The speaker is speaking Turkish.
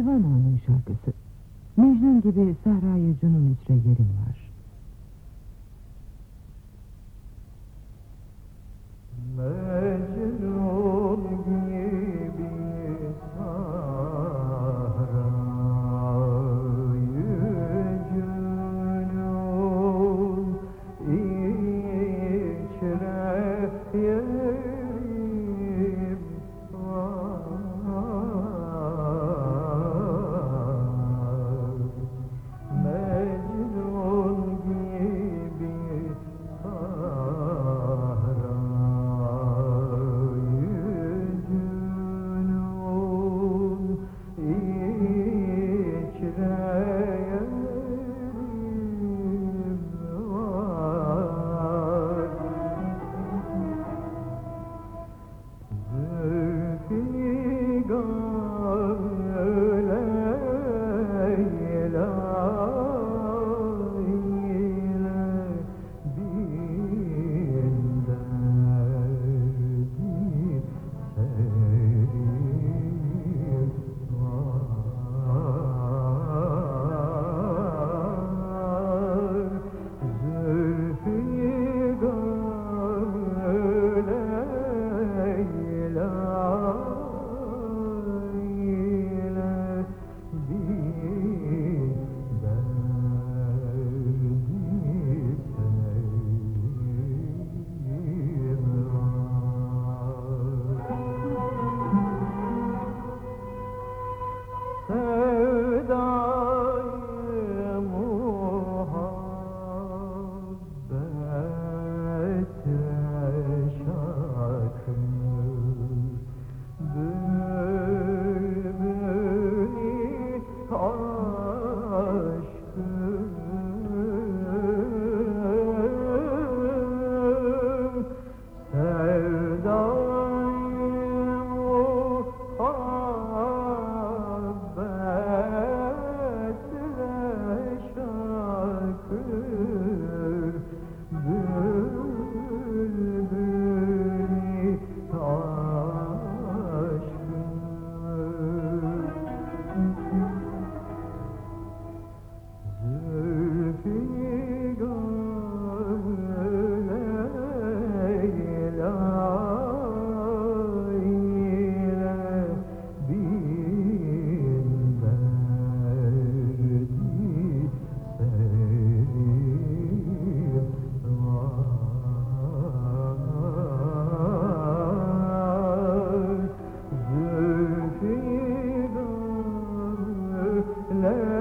Divan Hanı'nın şarkısı. Mecnun gibi sahraya cunun içre yerim var. you. love.